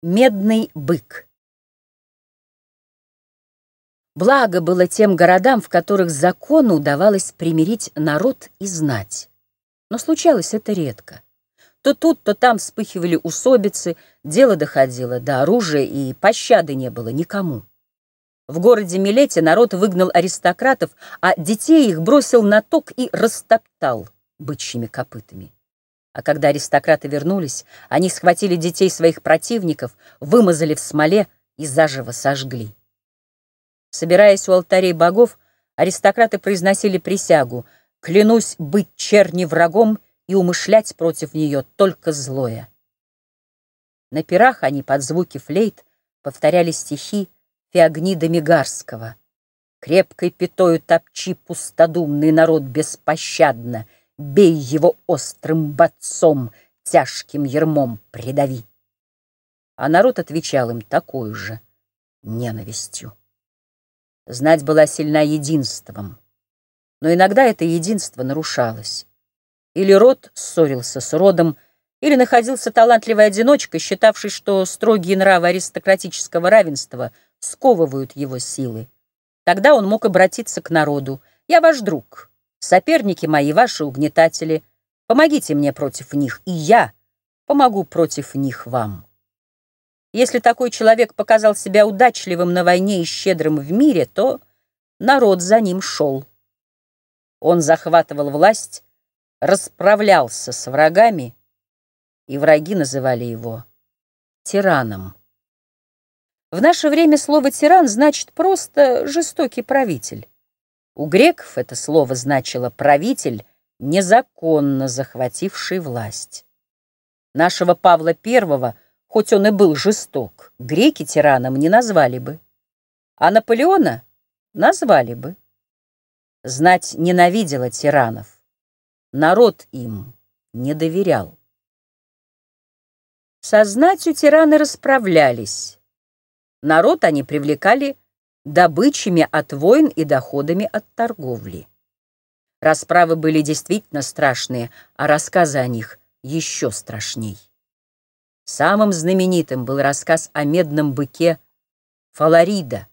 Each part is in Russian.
Медный бык. Благо было тем городам, в которых закону удавалось примирить народ и знать. Но случалось это редко. То тут, то там вспыхивали усобицы, дело доходило до оружия, и пощады не было никому. В городе Милете народ выгнал аристократов, а детей их бросил на ток и растоптал бычьими копытами. А когда аристократы вернулись, они схватили детей своих противников, вымазали в смоле и заживо сожгли. Собираясь у алтарей богов, аристократы произносили присягу «Клянусь быть черни врагом и умышлять против нее только злое». На пирах они под звуки флейт повторяли стихи Феогнида Мигарского. «Крепкой пятою топчи пустодумный народ беспощадно», Бей его острым бацом, тяжким ермом придави. А народ отвечал им такой же ненавистью. Знать была сильна единством, но иногда это единство нарушалось. Или род ссорился с родом, или находился талантливый одиночка, считавший, что строгие нравы аристократического равенства сковывают его силы. Тогда он мог обратиться к народу. «Я ваш друг, Соперники мои, ваши угнетатели, помогите мне против них, и я помогу против них вам. Если такой человек показал себя удачливым на войне и щедрым в мире, то народ за ним шел. Он захватывал власть, расправлялся с врагами, и враги называли его тираном. В наше время слово «тиран» значит просто «жестокий правитель». У греков это слово значило «правитель, незаконно захвативший власть». Нашего Павла I, хоть он и был жесток, греки тираном не назвали бы, а Наполеона назвали бы. Знать ненавидела тиранов, народ им не доверял. Со знатью тираны расправлялись, народ они привлекали добычами от войн и доходами от торговли. Расправы были действительно страшные, а рассказы о них еще страшней. Самым знаменитым был рассказ о медном быке Фаларида,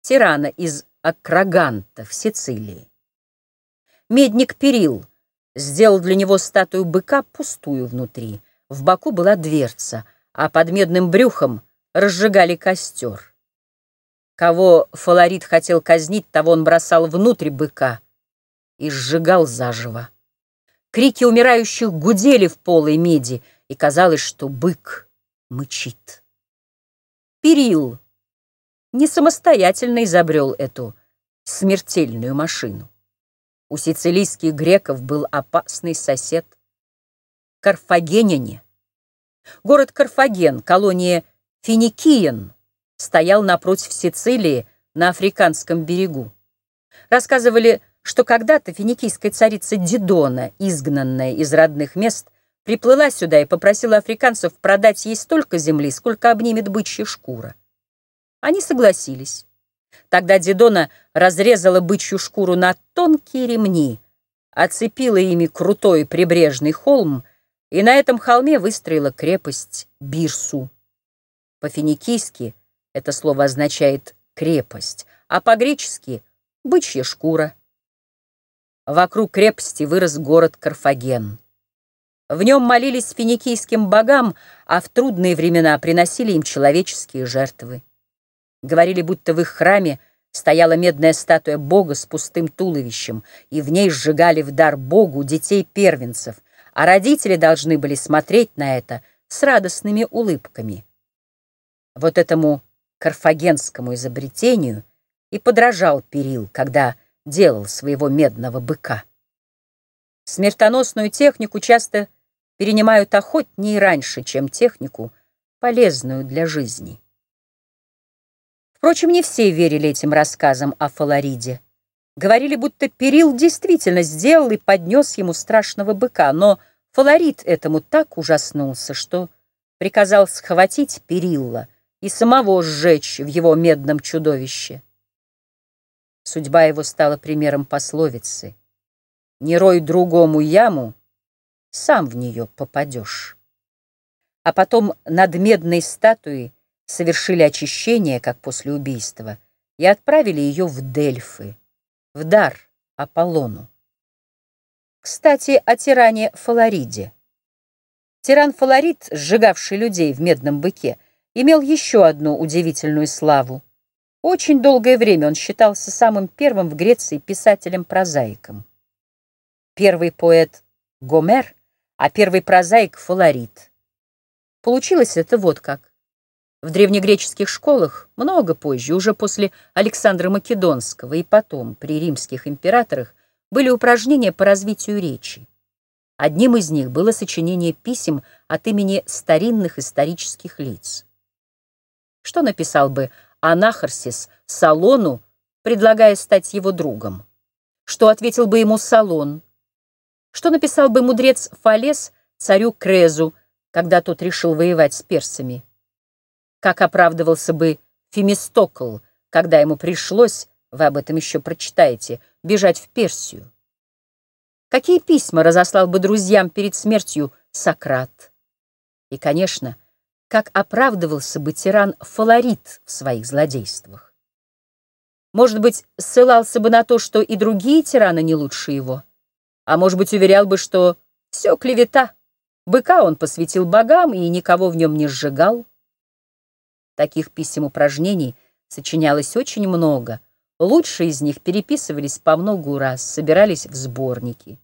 тирана из Акраганта в Сицилии. Медник Перил сделал для него статую быка пустую внутри. В боку была дверца, а под медным брюхом разжигали костер. Кого Фаларит хотел казнить, того он бросал внутрь быка и сжигал заживо. Крики умирающих гудели в полой меди, и казалось, что бык мычит. Перил не самостоятельно изобрел эту смертельную машину. У сицилийских греков был опасный сосед — Карфагеняне. Город Карфаген, колония Финикиен — стоял напротив Сицилии на Африканском берегу. Рассказывали, что когда-то финикийская царица Дидона, изгнанная из родных мест, приплыла сюда и попросила африканцев продать ей столько земли, сколько обнимет бычья шкура. Они согласились. Тогда Дидона разрезала бычью шкуру на тонкие ремни, оцепила ими крутой прибрежный холм и на этом холме выстроила крепость Бирсу. По-финикийски это слово означает «крепость», а по-гречески «бычья шкура». Вокруг крепости вырос город Карфаген. В нем молились финикийским богам, а в трудные времена приносили им человеческие жертвы. Говорили, будто в их храме стояла медная статуя бога с пустым туловищем, и в ней сжигали в дар богу детей-первенцев, а родители должны были смотреть на это с радостными улыбками. Вот этому карфагенскому изобретению и подражал Перил, когда делал своего медного быка. Смертоносную технику часто перенимают охотнее раньше, чем технику, полезную для жизни. Впрочем, не все верили этим рассказам о Фалариде. Говорили, будто Перил действительно сделал и поднес ему страшного быка, но Фаларид этому так ужаснулся, что приказал схватить Перилла, и самого сжечь в его медном чудовище. Судьба его стала примером пословицы «Не рой другому яму, сам в нее попадешь». а потом над медной статуей совершили очищение, как после убийства, и отправили ее в Дельфы, в дар Аполлону. Кстати, о тиране Фалариде. Тиран Фаларид, сжигавший людей в медном быке, имел еще одну удивительную славу. Очень долгое время он считался самым первым в Греции писателем-прозаиком. Первый поэт — Гомер, а первый прозаик — Фаларид. Получилось это вот как. В древнегреческих школах много позже, уже после Александра Македонского и потом при римских императорах, были упражнения по развитию речи. Одним из них было сочинение писем от имени старинных исторических лиц. Что написал бы Анахарсис Салону, предлагая стать его другом? Что ответил бы ему Салон? Что написал бы мудрец Фалес царю Крезу, когда тот решил воевать с персами? Как оправдывался бы Фемистокл, когда ему пришлось, вы об этом еще прочитаете, бежать в Персию? Какие письма разослал бы друзьям перед смертью Сократ? И, конечно, как оправдывался бы тиран Фаларит в своих злодействах? Может быть, ссылался бы на то, что и другие тираны не лучше его? А может быть, уверял бы, что все клевета, быка он посвятил богам и никого в нем не сжигал? Таких писем-упражнений сочинялось очень много — Лучшие из них переписывались по многу раз, собирались в сборники.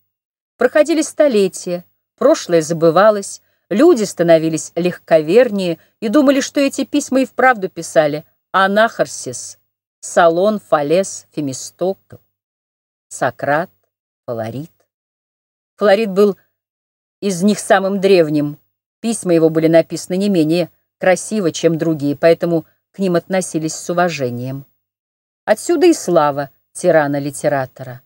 Проходили столетия, прошлое забывалось, люди становились легковернее и думали, что эти письма и вправду писали Анахарсис, Салон, Фалес, Фемистокл, Сократ, Фаларит. Фаларит был из них самым древним. Письма его были написаны не менее красиво, чем другие, поэтому к ним относились с уважением. Отсюда и слава тирана-литератора.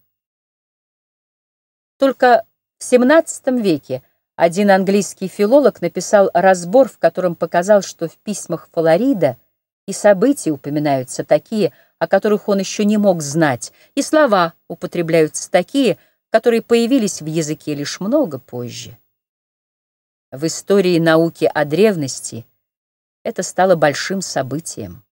Только в XVII веке один английский филолог написал разбор, в котором показал, что в письмах Фаларида и события упоминаются такие, о которых он еще не мог знать, и слова употребляются такие, которые появились в языке лишь много позже. В истории науки о древности это стало большим событием.